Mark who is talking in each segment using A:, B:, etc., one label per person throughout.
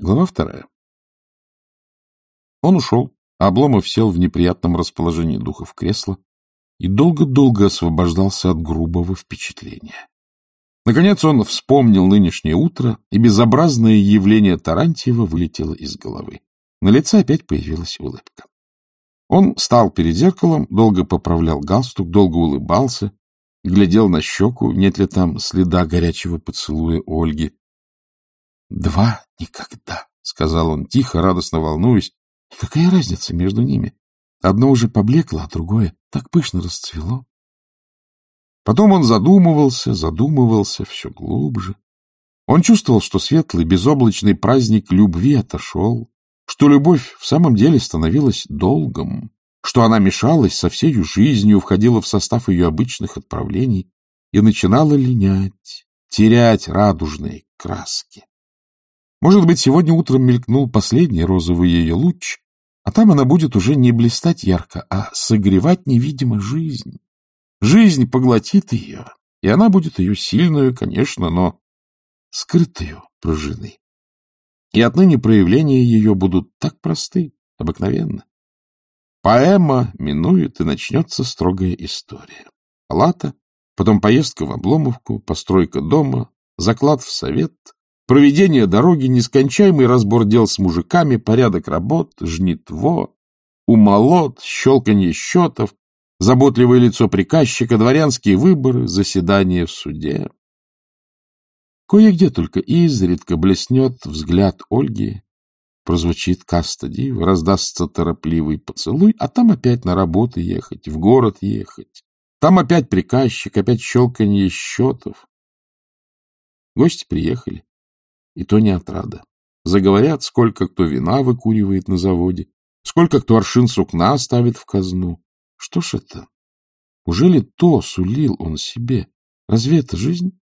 A: Глава вторая. Он ушел, а Обломов сел в неприятном расположении духа в кресло и долго-долго освобождался от грубого впечатления. Наконец он вспомнил нынешнее утро, и безобразное явление Тарантьева вылетело из головы. На лице опять появилась улыбка. Он стал перед зеркалом, долго поправлял галстук, долго улыбался, глядел на щеку, нет ли там следа горячего поцелуя Ольги, Два никогда, — сказал он тихо, радостно волнуясь. И какая разница между ними? Одно уже поблекло, а другое так пышно расцвело. Потом он задумывался, задумывался все глубже. Он чувствовал, что светлый, безоблачный праздник любви отошел, что любовь в самом деле становилась долгом, что она мешалась со всею жизнью, входила в состав ее обычных отправлений и начинала линять, терять радужные краски. Может быть, сегодня утром мелькнул последний розовый ее луч, а там она будет уже не блистать ярко, а согревать невидимо жизнь. Жизнь поглотит ее, и она будет ее сильную, конечно, но скрытую пружиной. И отныне проявления ее будут так просты, обыкновенно. Поэма минует, и начнется строгая история. Палата, потом поездка в Обломовку, постройка дома, заклад в совет — Проведение дороги, нескончаемый разбор дел с мужиками, порядок работ, жнитво, умолот, щелканье счетов, заботливое лицо приказчика, дворянские выборы, заседания в суде. Кое-где только изредка блеснет взгляд Ольги, прозвучит каста раздастся торопливый поцелуй, а там опять на работу ехать, в город ехать. Там опять приказчик, опять щелканье счетов. Гости приехали и то не отрада. Заговорят, сколько кто вина выкуривает на заводе, сколько кто аршин сукна ставит в казну. Что ж это? Ужели то сулил он себе? Разве это жизнь?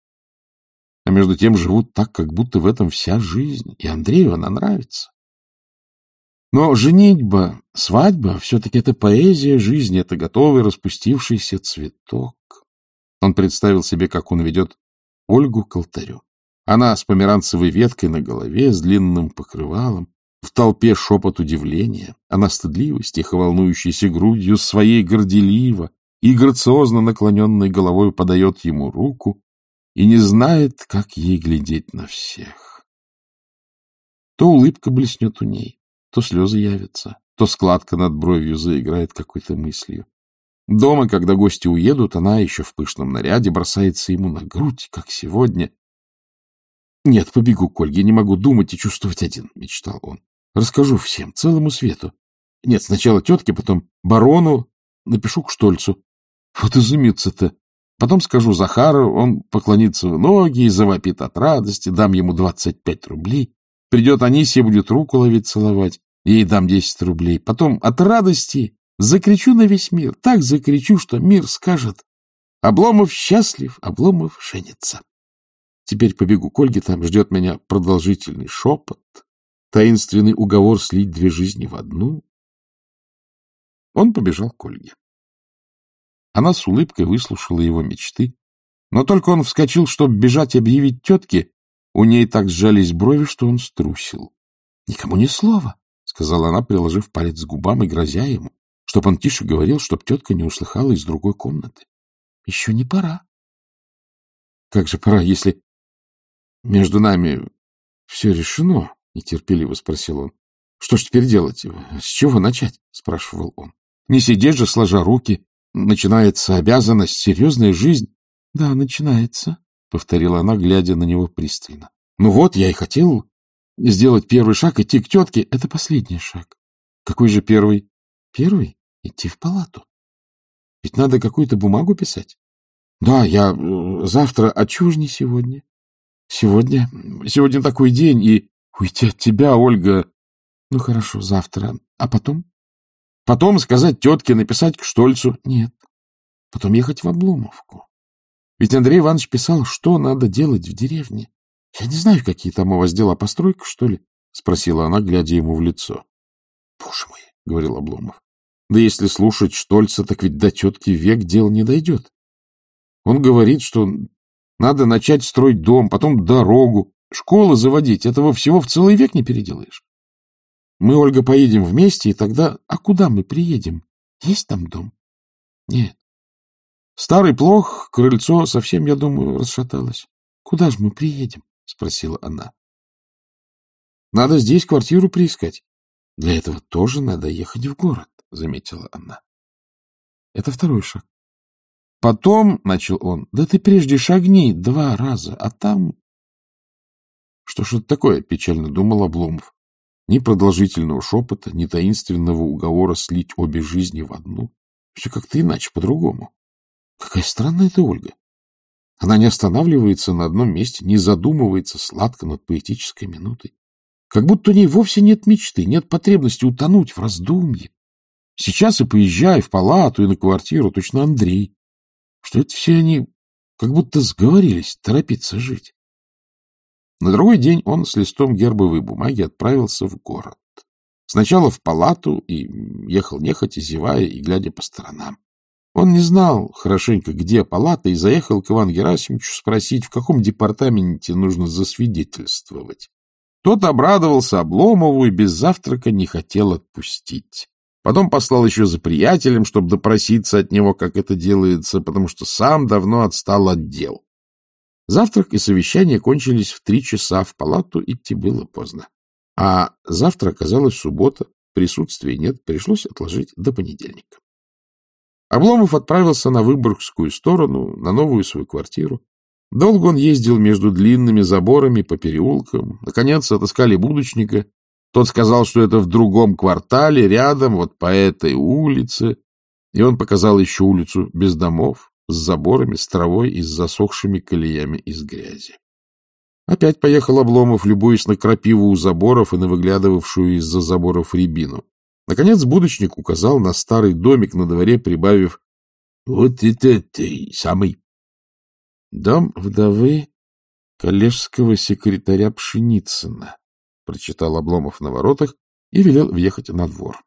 A: А между тем живут так, как будто в этом вся жизнь, и Андрею она нравится. Но женитьба, свадьба — все-таки это поэзия жизни, это готовый распустившийся цветок. Он представил себе, как он ведет Ольгу к алтарю. Она с померанцевой веткой на голове, с длинным покрывалом, в толпе шепот удивления, она стыдливо, тихо волнующейся грудью, своей горделиво и грациозно наклоненной головой подает ему руку и не знает, как ей глядеть на всех. То улыбка блеснет у ней, то слезы явятся, то складка над бровью заиграет какой-то мыслью. Дома, когда гости уедут, она еще в пышном наряде бросается ему на грудь, как сегодня, нет, побегу к Ольге, не могу думать и чувствовать один, — мечтал он. Расскажу всем, целому свету. Нет, сначала тетке, потом барону, напишу к Штольцу. Вот изумиться-то. Потом скажу Захару, он поклонится в ноги и завопит от радости, дам ему двадцать пять рублей. Придет Анисия, будет руку ловить, целовать, ей дам десять рублей. Потом от радости закричу на весь мир, так закричу, что мир скажет. Обломов счастлив, Обломов женится. Теперь побегу к Ольге, там ждет меня продолжительный шепот, таинственный уговор слить две жизни в одну. Он побежал к Ольге. Она с улыбкой выслушала его мечты, но только он вскочил, чтобы бежать объявить тетке, у ней так сжались брови, что он струсил. — Никому ни слова, — сказала она, приложив палец к губам и грозя ему, чтоб он тише говорил, чтоб тетка не услыхала из другой комнаты. — Еще не пора. — Как же пора, если — Между нами все решено? — нетерпеливо спросил он. — Что ж теперь делать? С чего начать? — спрашивал он. — Не сидеть же, сложа руки. Начинается обязанность, серьезная жизнь. — Да, начинается, — повторила она, глядя на него пристально. — Ну вот, я и хотел сделать первый шаг, идти к тетке. Это последний шаг. — Какой же первый? — Первый — идти в палату. Ведь надо какую-то бумагу писать. — Да, я э, завтра, а чего ж не сегодня? Сегодня... Сегодня такой день, и уйти от тебя, Ольга... Ну, хорошо, завтра. А потом? Потом сказать тетке, написать к Штольцу. Нет. Потом ехать в Обломовку. Ведь Андрей Иванович писал, что надо делать в деревне. Я не знаю, какие там у вас дела. Постройка, что ли? — спросила она, глядя ему в лицо. — Боже мой, — говорил Обломов. — Да если слушать Штольца, так ведь до тетки век дел не дойдет. Он говорит, что надо начать строить дом, потом дорогу, школы заводить, этого всего в целый век не переделаешь. Мы, Ольга, поедем вместе, и тогда... А куда мы приедем? Есть там дом? Нет. Старый плох, крыльцо совсем, я думаю, расшаталось. Куда же мы приедем? — спросила она. — Надо здесь квартиру приискать. Для этого тоже надо ехать в город, — заметила она. Это второй шаг. Потом, — начал он, — да ты прежде шагни два раза, а там... Что ж это такое, — печально думал Обломов. Ни продолжительного шепота, ни таинственного уговора слить обе жизни в одну. Все как-то иначе, по-другому. Какая странная эта Ольга. Она не останавливается на одном месте, не задумывается сладко над поэтической минутой. Как будто у ней вовсе нет мечты, нет потребности утонуть в раздумье. Сейчас и поезжай в палату, и на квартиру, точно Андрей. Что это все они как будто сговорились торопиться жить. На другой день он с листом гербовой бумаги отправился в город. Сначала в палату и ехал нехотя, зевая и глядя по сторонам. Он не знал хорошенько, где палата, и заехал к Ивану Герасимовичу спросить, в каком департаменте нужно засвидетельствовать. Тот обрадовался Обломову и без завтрака не хотел отпустить. Потом послал еще за приятелем, чтобы допроситься от него, как это делается, потому что сам давно отстал от дел. Завтрак и совещание кончились в три часа, в палату идти было поздно. А завтра оказалась суббота, присутствия нет, пришлось отложить до понедельника. Обломов отправился на Выборгскую сторону, на новую свою квартиру. Долго он ездил между длинными заборами по переулкам. Наконец отыскали будочника. Тот сказал, что это в другом квартале, рядом, вот по этой улице. И он показал еще улицу без домов, с заборами, с травой и с засохшими колеями из грязи. Опять поехал Обломов, любуясь на крапиву у заборов и на выглядывавшую из-за заборов рябину. Наконец будочник указал на старый домик на дворе, прибавив «Вот это ты самый». «Дом вдовы коллежского секретаря Пшеницына», — прочитал Обломов на воротах и велел въехать на двор.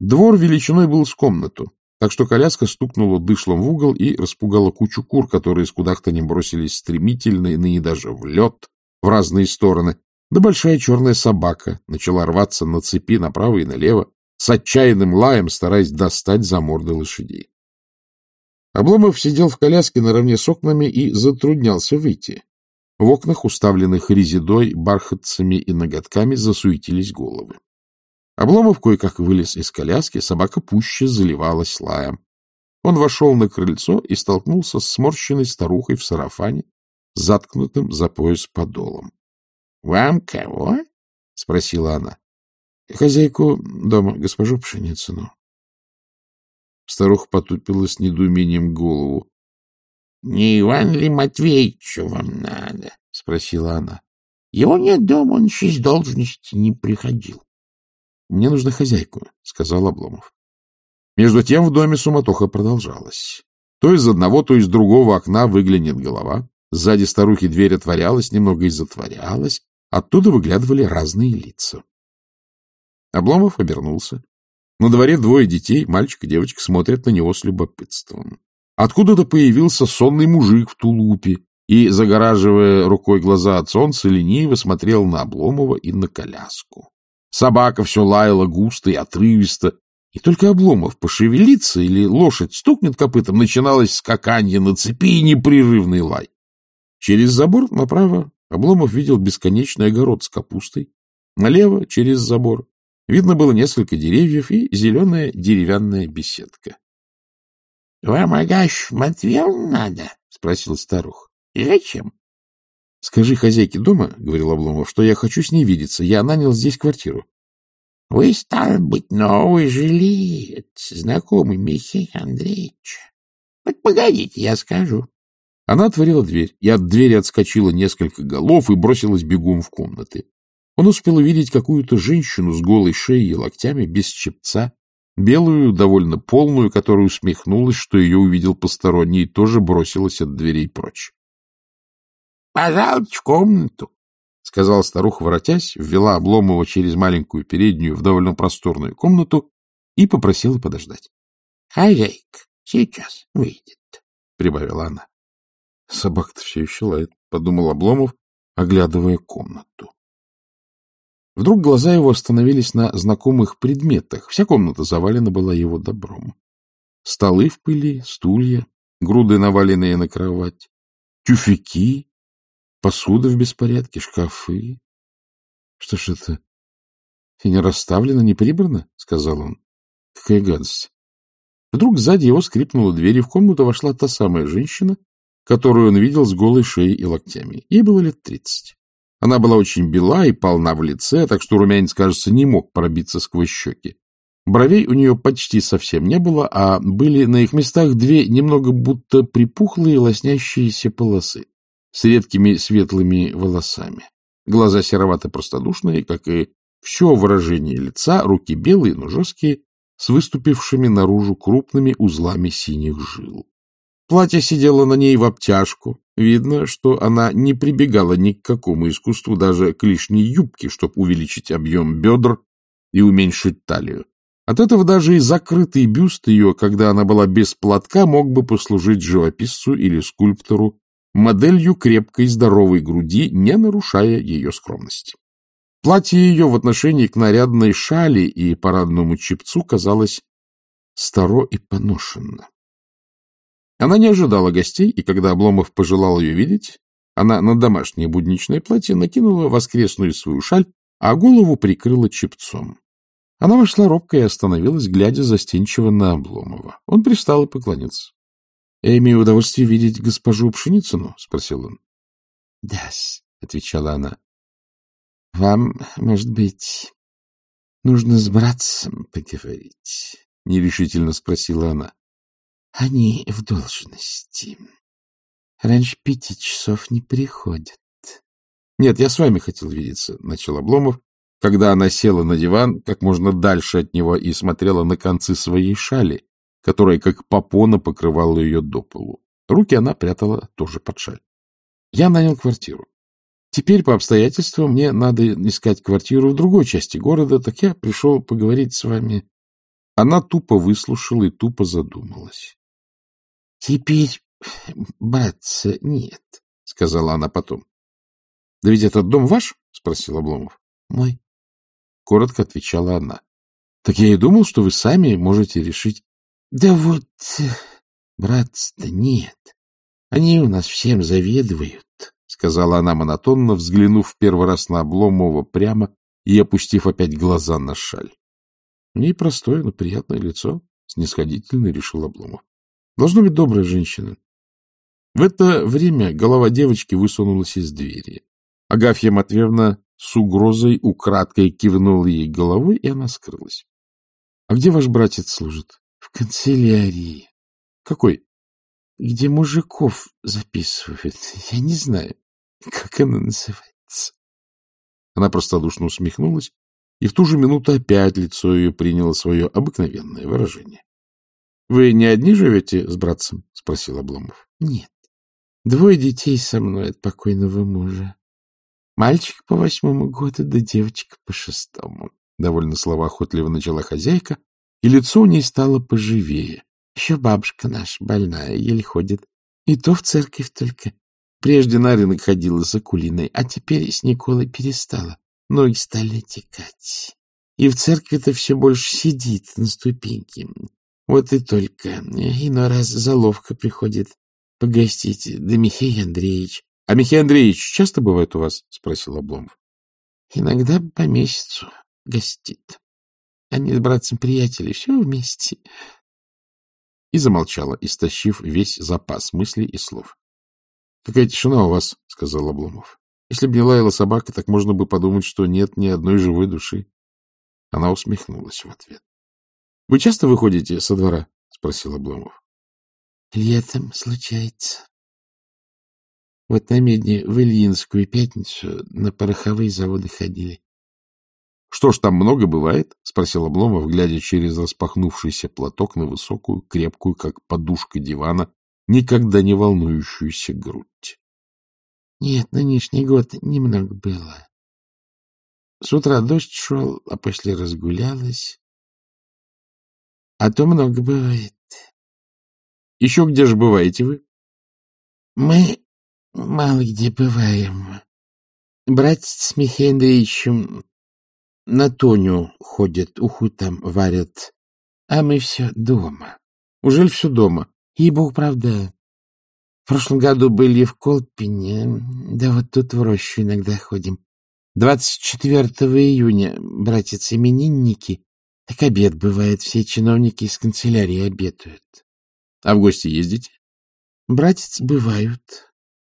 A: Двор величиной был с комнату, так что коляска стукнула дышлом в угол и распугала кучу кур, которые с кудахтанем бросились стремительно и ныне даже в лед в разные стороны. Да большая черная собака начала рваться на цепи направо и налево, с отчаянным лаем стараясь достать за морды лошадей. Обломов сидел в коляске наравне с окнами и затруднялся выйти. В окнах, уставленных резидой, бархатцами и ноготками, засуетились головы. Обломов кое-как вылез из коляски, собака пуще заливалась лаем. Он вошел на крыльцо и столкнулся с сморщенной старухой в сарафане, заткнутым за пояс подолом. — Вам кого? — спросила она. — Хозяйку дома, госпожу Пшеницыну. Старуха потупила с недоумением голову. — Не Иван ли Матвеевичу вам надо? — спросила она. — Его нет дома, он еще из должности не приходил. — Мне нужна хозяйку, — сказал Обломов. Между тем в доме суматоха продолжалась. То из одного, то из другого окна выглянет голова. Сзади старухи дверь отворялась, немного и затворялась. Оттуда выглядывали разные лица. Обломов обернулся. На дворе двое детей, мальчик и девочка, смотрят на него с любопытством. Откуда-то появился сонный мужик в тулупе и, загораживая рукой глаза от солнца, лениво смотрел на Обломова и на коляску. Собака все лаяла густо и отрывисто, и только Обломов пошевелится или лошадь стукнет копытом, начиналось скаканье на цепи и непрерывный лай. Через забор направо Обломов видел бесконечный огород с капустой, налево, через забор, видно было несколько деревьев и зеленая деревянная беседка. — Вам, Агаш, Матвеевна надо? — спросил старух. — Зачем? — Скажи хозяйке дома, — говорил Обломов, — что я хочу с ней видеться. Я нанял здесь квартиру. — Вы, стал быть, новый жилец, знакомый Михаил Андреевич. Вот погодите, я скажу. Она отворила дверь, и от двери отскочило несколько голов и бросилась бегом в комнаты. Он успел увидеть какую-то женщину с голой шеей и локтями, без чепца, белую, довольно полную, которая усмехнулась, что ее увидел посторонний, и тоже бросилась от дверей прочь. — Пожалуйте в комнату, — сказала старуха, воротясь, ввела Обломова через маленькую переднюю в довольно просторную комнату и попросила подождать. — Хозяйка сейчас выйдет, — прибавила она. — Собака-то все еще лает, — подумал Обломов оглядывая комнату. Вдруг глаза его остановились на знакомых предметах. Вся комната завалена была его добром. Столы в пыли, стулья, груды, наваленные на кровать, тюфяки, посуда в беспорядке, шкафы. Что ж это? Не расставлено, не прибрано? — сказал он. Какая гадость. Вдруг сзади его скрипнула дверь, и в комнату вошла та самая женщина, которую он видел с голой шеей и локтями. Ей было лет тридцать. Она была очень бела и полна в лице, так что румянец, кажется, не мог пробиться сквозь щеки. Бровей у нее почти совсем не было, а были на их местах две немного будто припухлые лоснящиеся полосы с редкими светлыми волосами. Глаза серовато-простодушные, как и все выражение лица, руки белые, но жесткие, с выступившими наружу крупными узлами синих жил. Платье сидело на ней в обтяжку. Видно, что она не прибегала ни к какому искусству, даже к лишней юбке, чтобы увеличить объем бедр и уменьшить талию. От этого даже и закрытый бюст ее, когда она была без платка, мог бы послужить живописцу или скульптору моделью крепкой здоровой груди, не нарушая ее скромности. Платье ее в отношении к нарядной шали и парадному чепцу казалось старо и поношенно. Она не ожидала гостей, и когда Обломов пожелал ее видеть, она на домашнее будничное платье накинула воскресную свою шаль, а голову прикрыла чепцом. Она вошла робко и остановилась, глядя застенчиво на Обломова. Он пристал и поклонился. — Я имею удовольствие видеть госпожу Пшеницыну? — спросил он. — Да-с, — отвечала она. — Вам, может быть, нужно с братцем поговорить? — нерешительно спросила она. — Они в должности. Раньше пяти часов не приходят. — Нет, я с вами хотел видеться, — начал Обломов, когда она села на диван как можно дальше от него и смотрела на концы своей шали, которая как попона покрывала ее до полу. Руки она прятала тоже под шаль. Я нанял квартиру. Теперь по обстоятельствам мне надо искать квартиру в другой части города, так я пришел поговорить с вами. Она тупо выслушала и тупо задумалась. — Теперь братца нет, — сказала она потом. — Да ведь этот дом ваш? — спросил Обломов. — Мой. — коротко отвечала она. — Так я и думал, что вы сами можете решить. — Да вот, братца-то нет. Они у нас всем заведуют, — сказала она монотонно, взглянув в первый раз на Обломова прямо и опустив опять глаза на шаль. — У ней простое, но приятное лицо, — снисходительно решил Обломов. — Должно быть добрая женщина. В это время голова девочки высунулась из двери. Агафья Матвеевна с угрозой украдкой кивнул ей головой, и она скрылась. — А где ваш братец служит? — В канцелярии. — Какой? — Где мужиков записывают. Я не знаю, как она называется. Она простодушно усмехнулась, и в ту же минуту опять лицо ее приняло свое обыкновенное выражение. — Вы не одни живете с братцем? — спросил Обломов. — Нет. Двое детей со мной от покойного мужа. Мальчик по восьмому году, да девочка по шестому. Довольно словоохотливо начала хозяйка, и лицо у ней стало поживее. Еще бабушка наша больная, еле ходит. И то в церковь только. Прежде на рынок ходила за кулиной, а теперь с Николой перестала. Ноги стали текать. И в церкви-то все больше сидит на ступеньке. Вот и только. Иной раз заловка приходит погостить. Да Михей Андреевич — А Михаил Андреевич часто бывает у вас? — спросил Обломов. — Иногда по месяцу гостит. Они с братцем приятели, все вместе. И замолчала, истощив весь запас мыслей и слов. — Какая тишина у вас, — сказал Обломов. — Если бы не лаяла собака, так можно бы подумать, что нет ни одной живой души. Она усмехнулась в ответ. — Вы часто выходите со двора? — спросил Обломов. — Летом случается. Вот на медне в Ильинскую пятницу на пороховые заводы ходили. — Что ж, там много бывает? — спросил Обломов, глядя через распахнувшийся платок на высокую, крепкую, как подушка дивана, никогда не волнующуюся грудь. — Нет, нынешний год немного было. С утра дождь шел, а после разгулялась. А то много бывает. — Еще где же бываете вы? — Мы Мало где бываем.
B: Братец с Михаилом Андреевичем на Тоню ходят, уху там варят. А мы все дома. Ужель все дома? И бог, правда. В прошлом году были в Колпине, да вот тут в рощу иногда ходим. 24 июня, братец-именинники, так обед бывает, все чиновники из канцелярии обедают.
A: А в гости ездите?
B: Братец бывают.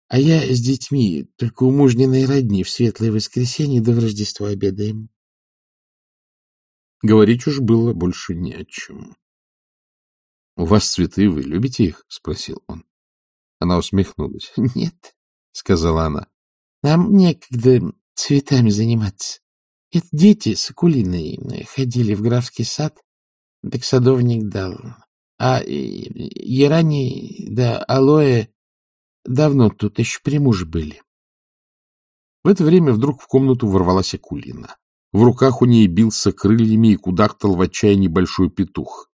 B: А я с детьми, только у мужниной родни, в светлое воскресенье до да в Рождество обедаем.
A: Говорить уж было больше не о чем. — У вас цветы, вы любите их? — спросил он. Она усмехнулась.
B: — Нет, —
A: сказала она.
B: — Нам некогда цветами заниматься. Это дети с Акулиной ходили в графский сад, так садовник дал. А Ярани да Алоэ давно тут еще при муже были.
A: В это время вдруг в комнату ворвалась Акулина. В руках у ней бился крыльями и кудахтал в отчаянии большой петух.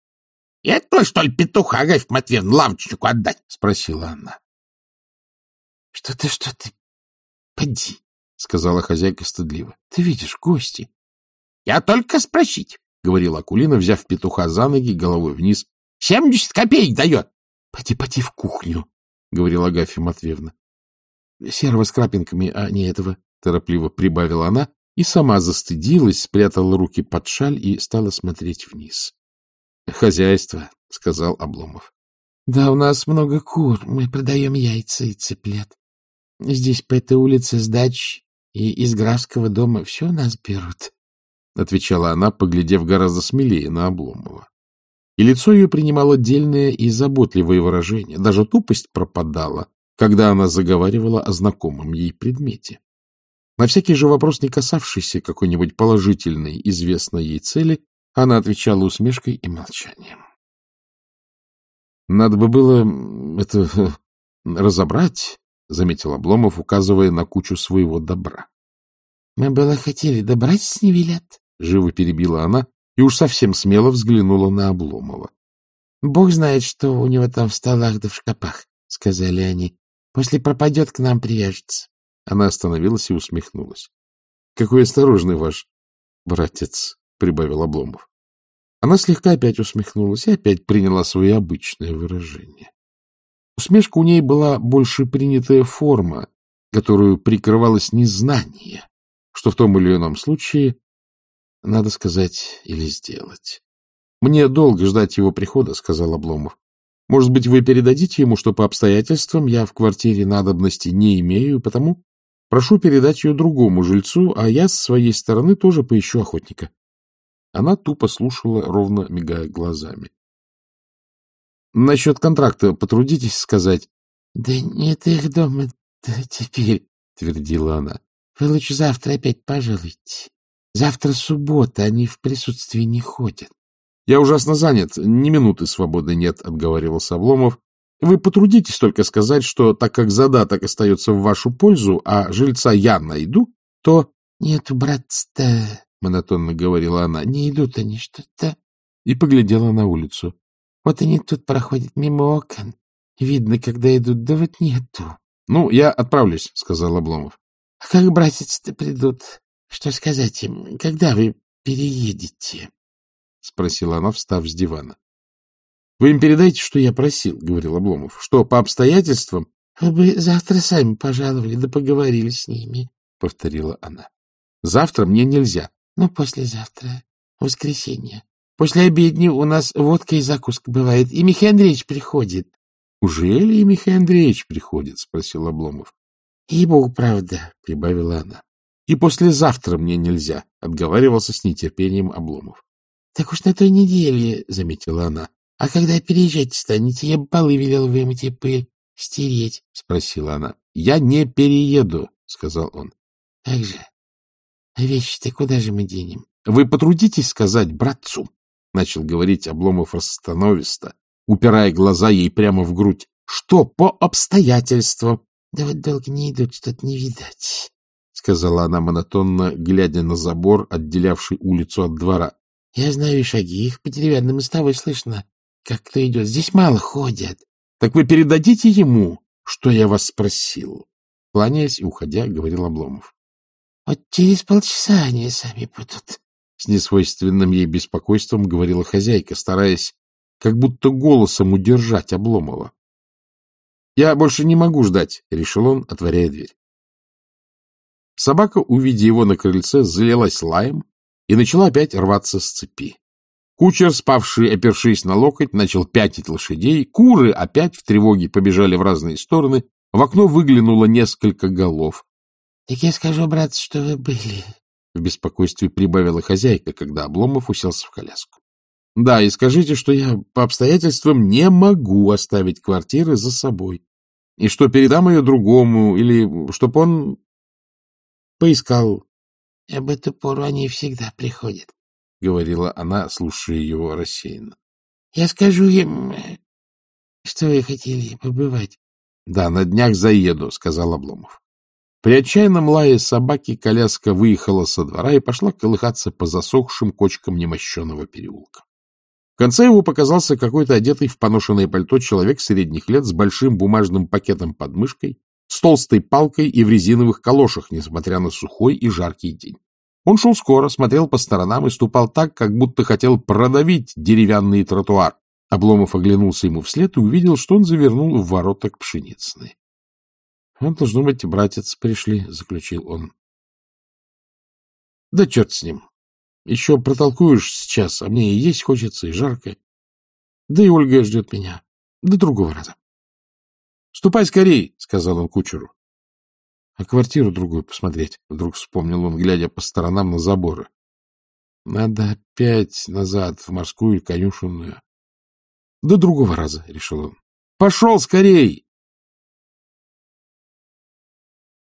C: — Я то, что ли, петуха, Агафья Матвеевна, лавочнику отдать? — спросила она.
B: — Что ты, что ты? Поди, —
A: сказала хозяйка стыдливо. — Ты видишь, гости.
C: — Я только спросить, — говорила Акулина, взяв петуха за ноги, головой вниз. — Семьдесят копеек дает.
B: — Поди, поди в кухню, — говорила Агафья Матвеевна. — Серого с крапинками, а не этого, — торопливо прибавила она и сама застыдилась, спрятала руки под шаль и стала смотреть вниз.
A: — Хозяйство, — сказал Обломов.
B: — Да, у нас много кур, мы продаем яйца и цыплят. Здесь по этой улице с дач и из графского дома все нас берут, —
A: отвечала она, поглядев гораздо смелее на Обломова. И лицо ее принимало дельное и заботливое выражение, даже тупость пропадала, когда она заговаривала о знакомом ей предмете. На всякий же вопрос, не касавшийся какой-нибудь положительной, известной ей цели, она отвечала усмешкой и молчанием. Надо бы было это разобрать, — заметил Обломов, указывая на кучу своего добра.
B: — Мы было хотели добрать с невелят, —
A: живо перебила она и уж совсем смело взглянула на Обломова.
B: — Бог знает, что у него там в столах да в шкапах, — сказали они. — После пропадет, к нам привяжется.
A: Она остановилась и усмехнулась. — Какой осторожный ваш братец, прибавил Обломов. Она слегка опять усмехнулась и опять приняла свое обычное выражение. Усмешка у ней была больше принятая форма, которую прикрывалось незнание, что в том или ином случае надо сказать или сделать. — Мне долго ждать его прихода, — сказал Обломов. — Может быть, вы передадите ему, что по обстоятельствам я в квартире надобности не имею, потому прошу передать ее другому жильцу, а я с своей стороны тоже поищу охотника. Она тупо слушала, ровно мигая глазами. — Насчет контракта потрудитесь сказать.
B: — Да нет их дома да теперь, — твердила она. — Вы лучше завтра опять пожалуйте. Завтра суббота, они в присутствии не ходят.
A: — Я ужасно занят, ни минуты свободы нет, — отговаривался Обломов. — Вы потрудитесь только сказать, что так как задаток остается в вашу пользу, а жильца я найду, то...
B: — Нет, братца, — монотонно говорила она, — не идут они что-то. И поглядела на улицу. Вот они тут проходят мимо окон. Видно, когда идут, да вот нету.
A: — Ну, я отправлюсь, — сказал Обломов.
B: — А как братец-то придут? Что сказать им? Когда вы переедете?
A: — спросила она, встав с дивана. — Вы им передайте, что я просил, — говорил Обломов, — что по обстоятельствам...
B: — Вы бы завтра сами пожаловали, да поговорили с ними, — повторила она.
A: — Завтра мне нельзя.
B: — Ну, послезавтра, воскресенье. После обедни у нас водка и закуска бывает, и Михаил Андреевич приходит.
A: — Ужели и Михаил Андреевич приходит? — спросил Обломов.
B: — И-богу, правда, — прибавила она.
A: — И послезавтра мне нельзя, — отговаривался с нетерпением Обломов.
B: — Так уж на той неделе, — заметила она. — А когда переезжать станете, я бы полы велел вымыть и пыль стереть, — спросила она.
A: — Я не перееду, — сказал он.
B: — Как же? А вещи-то куда же мы денем?
A: — Вы потрудитесь сказать братцу, — начал говорить Обломов расстановисто, упирая глаза ей прямо в грудь. — Что по обстоятельствам?
B: — Да вот долго не идут, что-то не видать, —
A: сказала она монотонно, глядя на забор, отделявший улицу от двора.
B: — Я знаю шаги, их по деревянной мостовой слышно, как кто идет. Здесь мало ходят.
A: — Так вы передадите ему, что я вас спросил? Кланяясь и уходя, говорил Обломов.
B: — Вот через полчаса они сами будут.
A: С несвойственным ей беспокойством говорила хозяйка, стараясь как будто голосом удержать Обломова. — Я больше не могу ждать, — решил он, отворяя дверь. Собака, увидя его на крыльце, залилась лаем и начала опять рваться с цепи. Кучер, спавший, опершись на локоть, начал пятить лошадей. Куры опять в тревоге побежали в разные стороны. В окно выглянуло несколько голов.
B: — Так я скажу, брат, что вы были.
A: В беспокойстве прибавила хозяйка, когда Обломов уселся в коляску. — Да, и скажите, что я по обстоятельствам не могу оставить квартиры за собой. И что передам ее другому, или чтоб он поискал.
B: — Об эту пору они всегда приходят, —
A: говорила она, слушая его рассеянно.
B: — Я скажу им, что вы хотели побывать.
A: — Да, на днях заеду, — сказал Обломов. При отчаянном лае собаки коляска выехала со двора и пошла колыхаться по засохшим кочкам немощенного переулка. В конце его показался какой-то одетый в поношенное пальто человек средних лет с большим бумажным пакетом под мышкой, с толстой палкой и в резиновых калошах, несмотря на сухой и жаркий день. Он шел скоро, смотрел по сторонам и ступал так, как будто хотел продавить деревянный тротуар. Обломов оглянулся ему вслед и увидел, что он завернул в ворота к пшеницыной. — Вот, должно быть, братец пришли, — заключил он. — Да черт с ним. Еще протолкуешь сейчас, а мне и есть хочется, и жарко. Да и Ольга ждет меня. До другого раза. — Ступай скорей, — сказал он кучеру. — А квартиру другую посмотреть, — вдруг вспомнил он, глядя по сторонам на заборы. — Надо опять назад в морскую конюшенную. — До другого раза, — решил он. — Пошел скорей!